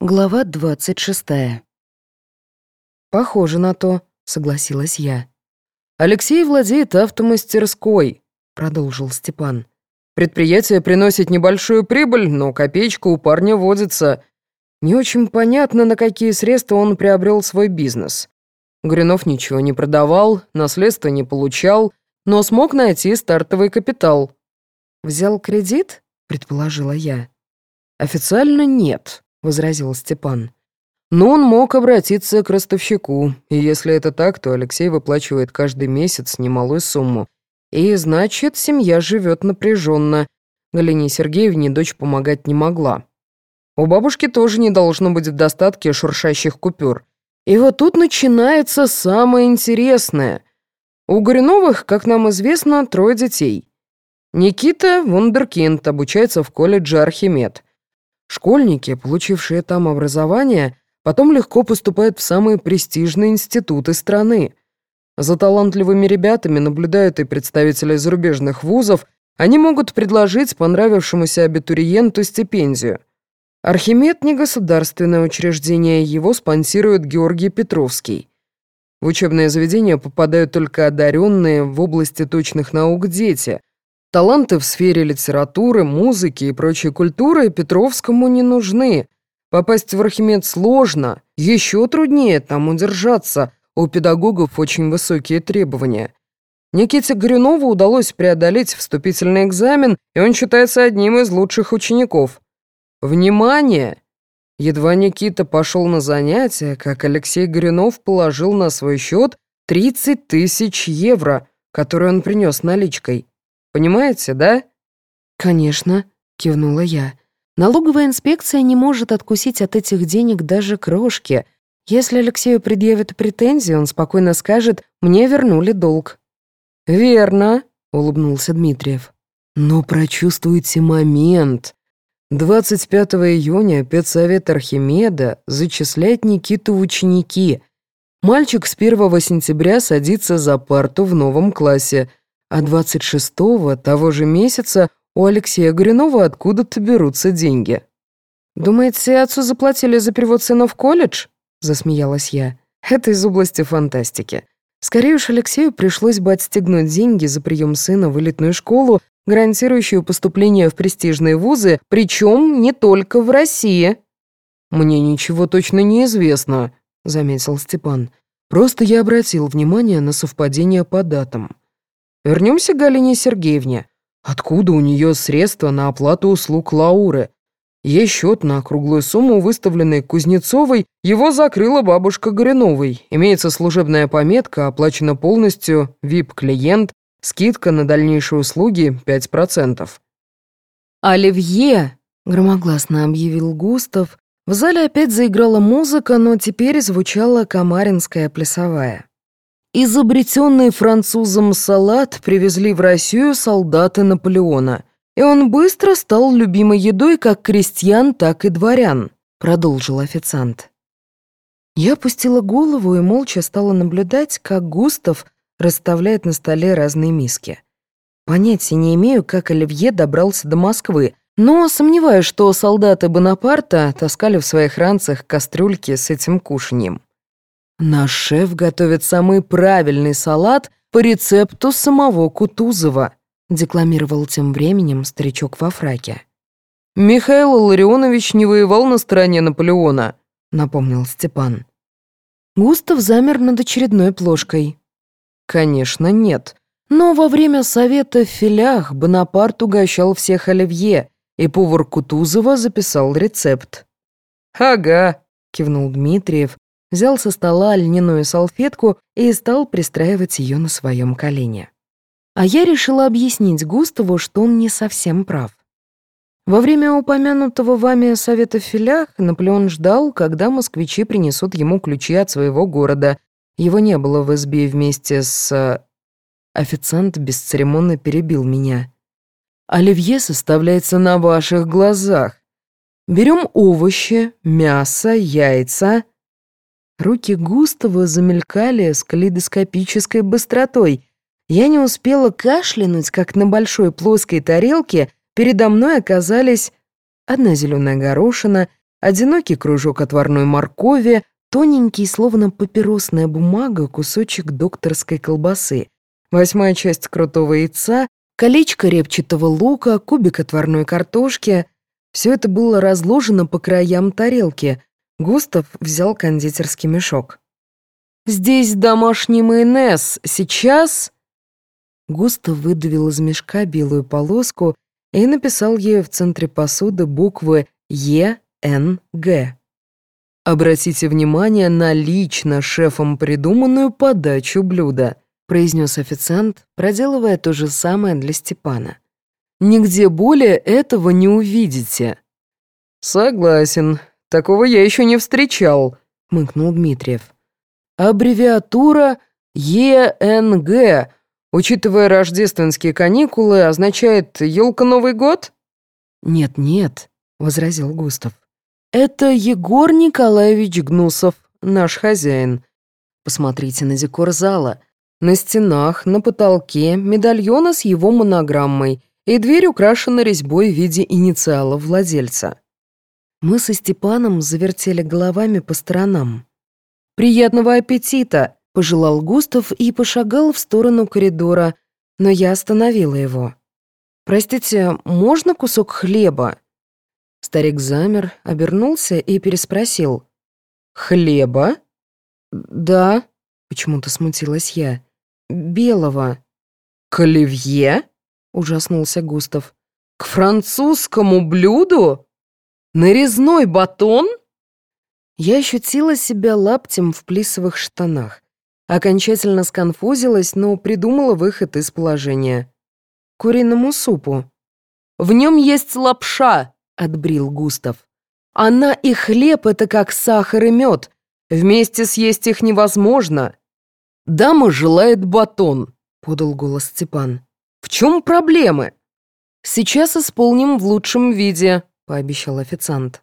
Глава двадцать шестая. «Похоже на то», — согласилась я. «Алексей владеет автомастерской», — продолжил Степан. «Предприятие приносит небольшую прибыль, но копеечка у парня водится. Не очень понятно, на какие средства он приобрел свой бизнес. Гринов ничего не продавал, наследство не получал, но смог найти стартовый капитал». «Взял кредит?» — предположила я. «Официально нет», — возразил Степан. «Но он мог обратиться к ростовщику, и если это так, то Алексей выплачивает каждый месяц немалую сумму. И значит, семья живет напряженно. Галине Сергеевне дочь помогать не могла. У бабушки тоже не должно быть в достатке шуршащих купюр. И вот тут начинается самое интересное. У Горюновых, как нам известно, трое детей. Никита Вундеркинд обучается в колледже Архимед. Школьники, получившие там образование, потом легко поступают в самые престижные институты страны. За талантливыми ребятами наблюдают и представители зарубежных вузов, они могут предложить понравившемуся абитуриенту стипендию. Архимед – не государственное учреждение, его спонсирует Георгий Петровский. В учебное заведение попадают только одаренные в области точных наук дети, Таланты в сфере литературы, музыки и прочей культуры Петровскому не нужны. Попасть в Архимед сложно, еще труднее там удержаться, у педагогов очень высокие требования. Никите Горюнову удалось преодолеть вступительный экзамен, и он считается одним из лучших учеников. Внимание! Едва Никита пошел на занятия, как Алексей Горюнов положил на свой счет 30 тысяч евро, которые он принес наличкой. Понимаете, да?» «Конечно», — кивнула я. «Налоговая инспекция не может откусить от этих денег даже крошки. Если Алексею предъявят претензии, он спокойно скажет «мне вернули долг». «Верно», — улыбнулся Дмитриев. «Но прочувствуйте момент. 25 июня педсовет Архимеда зачисляет Никиту в ученики. Мальчик с 1 сентября садится за парту в новом классе — а 26-го того же месяца у Алексея Горюнова откуда-то берутся деньги. «Думаете, отцу заплатили за перевод сына в колледж?» — засмеялась я. «Это из области фантастики. Скорее уж Алексею пришлось бы отстегнуть деньги за прием сына в элитную школу, гарантирующую поступление в престижные вузы, причем не только в России». «Мне ничего точно не известно», — заметил Степан. «Просто я обратил внимание на совпадение по датам». Вернемся к Галине Сергеевне. Откуда у нее средства на оплату услуг Лауры? Ей счет на круглую сумму, выставленный Кузнецовой, его закрыла бабушка Горюновой. Имеется служебная пометка, оплачена полностью, VIP-клиент, скидка на дальнейшие услуги 5%. «Оливье!» — громогласно объявил Густав. В зале опять заиграла музыка, но теперь звучала комаринская плясовая. Изобретенный французом салат привезли в Россию солдаты Наполеона, и он быстро стал любимой едой как крестьян, так и дворян, продолжил официант. Я опустила голову и молча стала наблюдать, как Густав расставляет на столе разные миски. Понятия не имею, как Оливье добрался до Москвы, но сомневаюсь, что солдаты Бонапарта таскали в своих ранцах кастрюльки с этим кушаньем. Наш шеф готовит самый правильный салат по рецепту самого Кутузова, декламировал тем временем старичок во фраке. «Михаил Ларионович не воевал на стороне Наполеона», — напомнил Степан. Густав замер над очередной плошкой. «Конечно, нет. Но во время совета в филях Бонапарт угощал всех оливье, и повар Кутузова записал рецепт». «Ага», — кивнул Дмитриев, взял со стола льняную салфетку и стал пристраивать ее на своем колене. А я решила объяснить Густаву, что он не совсем прав. Во время упомянутого вами совета в филях Наполеон ждал, когда москвичи принесут ему ключи от своего города. Его не было в избе вместе с... Официант бесцеремонно перебил меня. «Оливье составляется на ваших глазах. Берем овощи, мясо, яйца...» Руки Густава замелькали с калейдоскопической быстротой. Я не успела кашлянуть, как на большой плоской тарелке передо мной оказались одна зеленая горошина, одинокий кружок отварной моркови, тоненький, словно папиросная бумага, кусочек докторской колбасы, восьмая часть крутого яйца, колечко репчатого лука, кубик отварной картошки. Все это было разложено по краям тарелки. Густав взял кондитерский мешок. «Здесь домашний майонез. Сейчас...» Густав выдавил из мешка белую полоску и написал ей в центре посуды буквы «Е», «Н», «Г». «Обратите внимание на лично шефом придуманную подачу блюда», произнес официант, проделывая то же самое для Степана. «Нигде более этого не увидите». «Согласен, такого я еще не встречал», — мыкнул Дмитриев. «Аббревиатура ЕНГ, учитывая рождественские каникулы, означает «Елка Новый год»?» «Нет-нет», — возразил Густав. «Это Егор Николаевич Гнусов, наш хозяин. Посмотрите на декор зала. На стенах, на потолке медальоны с его монограммой, и дверь украшена резьбой в виде инициалов владельца». Мы со Степаном завертели головами по сторонам. «Приятного аппетита!» — пожелал Густав и пошагал в сторону коридора, но я остановила его. «Простите, можно кусок хлеба?» Старик замер, обернулся и переспросил. «Хлеба?» «Да», — почему-то смутилась я. «Белого». «К оливье?» — ужаснулся Густав. «К французскому блюду? Нарезной батон?» Я ощутила себя лаптем в плисовых штанах. Окончательно сконфузилась, но придумала выход из положения. Куриному супу. «В нем есть лапша!» — отбрил Густав. «Она и хлеб — это как сахар и мед. Вместе съесть их невозможно». «Дама желает батон», — подал голос Степан. «В чем проблемы?» «Сейчас исполним в лучшем виде», — пообещал официант.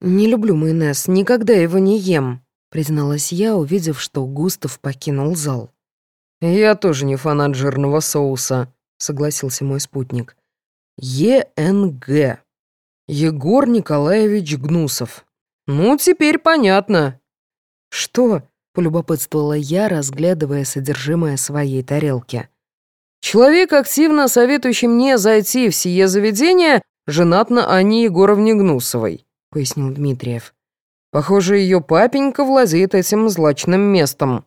«Не люблю майонез, никогда его не ем», — призналась я, увидев, что Густав покинул зал. «Я тоже не фанат жирного соуса», — согласился мой спутник. «ЕНГ. Егор Николаевич Гнусов. Ну, теперь понятно». «Что?» — полюбопытствовала я, разглядывая содержимое своей тарелки. «Человек, активно советующий мне зайти в сие заведение, женат на Анне Егоровне Гнусовой». — пояснил Дмитриев. «Похоже, ее папенька владеет этим злачным местом».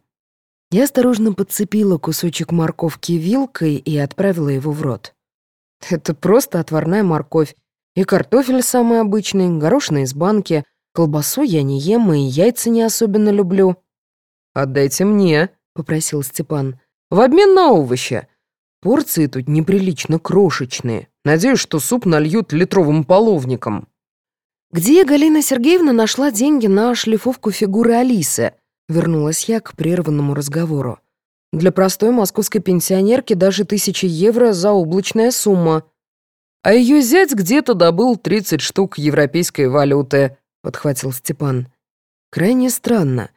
Я осторожно подцепила кусочек морковки вилкой и отправила его в рот. Это просто отварная морковь. И картофель самый обычный, горошина из банки. Колбасу я не ем и яйца не особенно люблю. «Отдайте мне», — попросил Степан. «В обмен на овощи. Порции тут неприлично крошечные. Надеюсь, что суп нальют литровым половником». «Где Галина Сергеевна нашла деньги на шлифовку фигуры Алисы?» Вернулась я к прерванному разговору. «Для простой московской пенсионерки даже тысячи евро – заоблачная сумма. А ее зять где-то добыл 30 штук европейской валюты», – подхватил Степан. «Крайне странно.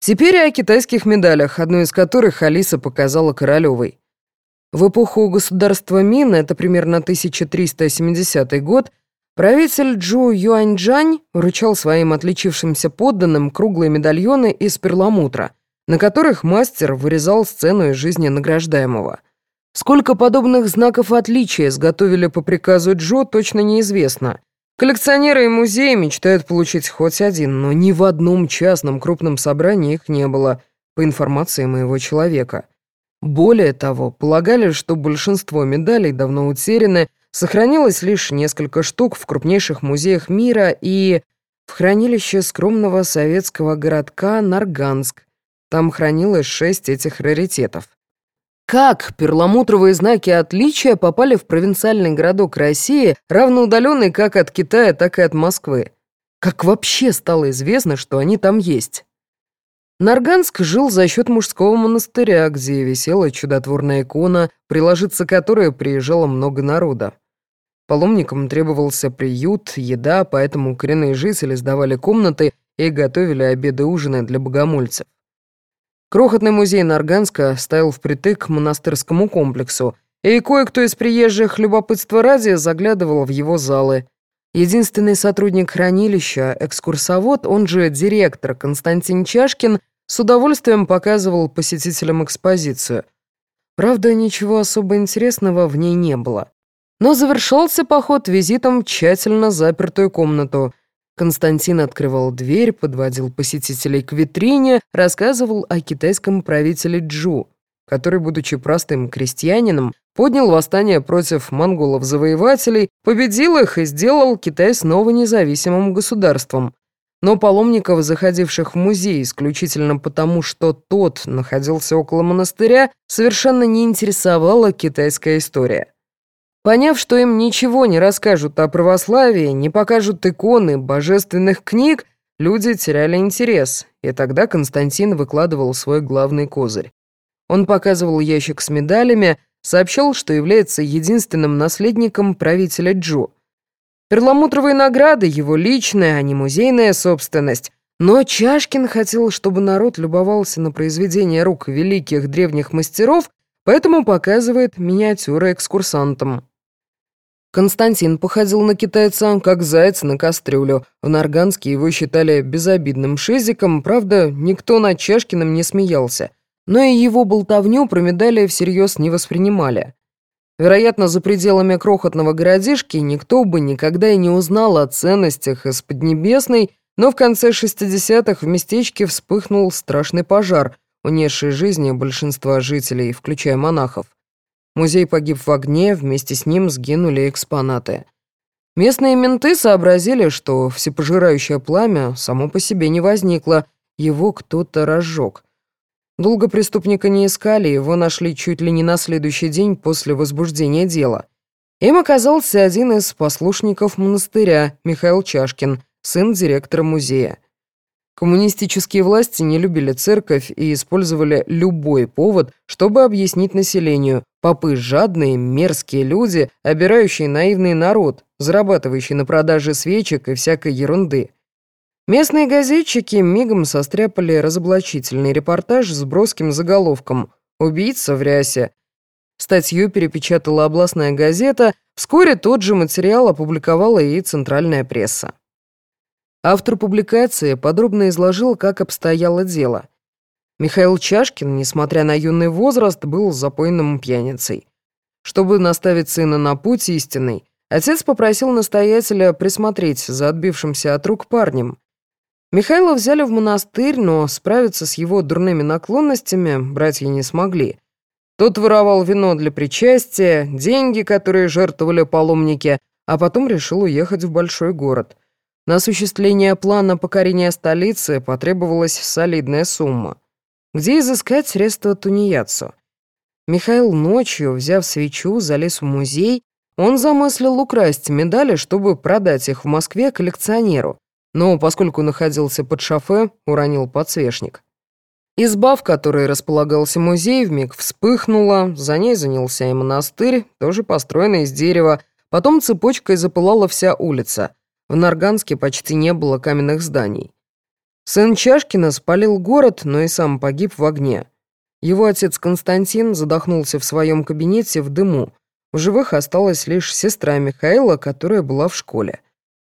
Теперь о китайских медалях, одну из которых Алиса показала Королевой. В эпоху государства Мин, это примерно 1370 год, Правитель Джу Юаньчжань вручал своим отличившимся подданным круглые медальоны из перламутра, на которых мастер вырезал сцену из жизни награждаемого. Сколько подобных знаков отличия изготовили по приказу Джо, точно неизвестно. Коллекционеры и музеи мечтают получить хоть один, но ни в одном частном крупном собрании их не было, по информации моего человека. Более того, полагали, что большинство медалей давно утеряны, Сохранилось лишь несколько штук в крупнейших музеях мира и в хранилище скромного советского городка Нарганск. Там хранилось шесть этих раритетов. Как перламутровые знаки отличия попали в провинциальный городок России, равноудаленный как от Китая, так и от Москвы? Как вообще стало известно, что они там есть? Нарганск жил за счет мужского монастыря, где висела чудотворная икона, приложиться которой приезжало много народа. Паломникам требовался приют, еда, поэтому коренные жители сдавали комнаты и готовили обеды и ужины для богомольцев. Крохотный музей Нарганска стоял впритык к монастырскому комплексу, и кое-кто из приезжих любопытства ради заглядывал в его залы. Единственный сотрудник хранилища, экскурсовод, он же директор Константин Чашкин, с удовольствием показывал посетителям экспозицию. Правда, ничего особо интересного в ней не было. Но завершался поход визитом в тщательно запертую комнату. Константин открывал дверь, подводил посетителей к витрине, рассказывал о китайском правителе Джу, который, будучи простым крестьянином, поднял восстание против монголов-завоевателей, победил их и сделал Китай снова независимым государством. Но паломников, заходивших в музей исключительно потому, что тот находился около монастыря, совершенно не интересовала китайская история. Поняв, что им ничего не расскажут о православии, не покажут иконы, божественных книг, люди теряли интерес, и тогда Константин выкладывал свой главный козырь. Он показывал ящик с медалями, сообщал, что является единственным наследником правителя Джо. Перламутровые награды — его личная, а не музейная собственность. Но Чашкин хотел, чтобы народ любовался на произведения рук великих древних мастеров, поэтому показывает миниатюры экскурсантам. Константин походил на китайца, как заяц на кастрюлю. В Нарганске его считали безобидным шизиком, правда, никто над Чашкиным не смеялся. Но и его болтовню про медали всерьез не воспринимали. Вероятно, за пределами крохотного городишки никто бы никогда и не узнал о ценностях из Поднебесной, но в конце 60-х в местечке вспыхнул страшный пожар, унесший жизни большинства жителей, включая монахов. Музей погиб в огне, вместе с ним сгинули экспонаты. Местные менты сообразили, что всепожирающее пламя само по себе не возникло, его кто-то разжег. Долго преступника не искали, его нашли чуть ли не на следующий день после возбуждения дела. Им оказался один из послушников монастыря, Михаил Чашкин, сын директора музея. Коммунистические власти не любили церковь и использовали любой повод, чтобы объяснить населению. Попы жадные, мерзкие люди, обирающие наивный народ, зарабатывающий на продаже свечек и всякой ерунды. Местные газетчики мигом состряпали разоблачительный репортаж с броским заголовком «Убийца в рясе». Статью перепечатала областная газета, вскоре тот же материал опубликовала и центральная пресса. Автор публикации подробно изложил, как обстояло дело. Михаил Чашкин, несмотря на юный возраст, был запойным пьяницей. Чтобы наставить сына на путь истинный, отец попросил настоятеля присмотреть за отбившимся от рук парнем. Михаила взяли в монастырь, но справиться с его дурными наклонностями братья не смогли. Тот воровал вино для причастия, деньги, которые жертвовали паломники, а потом решил уехать в большой город. На осуществление плана покорения столицы потребовалась солидная сумма. Где изыскать средства тунеядцу? Михаил ночью, взяв свечу, залез в музей. Он замыслил украсть медали, чтобы продать их в Москве коллекционеру но поскольку находился под шофе, уронил подсвечник. Изба, в которой располагался музей, вмиг вспыхнула, за ней занялся и монастырь, тоже построенный из дерева, потом цепочкой запылала вся улица. В Нарганске почти не было каменных зданий. Сын Чашкина спалил город, но и сам погиб в огне. Его отец Константин задохнулся в своем кабинете в дыму. В живых осталась лишь сестра Михаила, которая была в школе.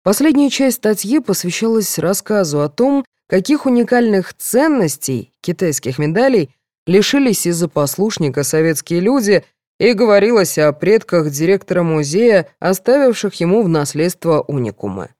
Последняя часть статьи посвящалась рассказу о том, каких уникальных ценностей китайских медалей лишились из-за послушника советские люди, и говорилось о предках директора музея, оставивших ему в наследство уникумы.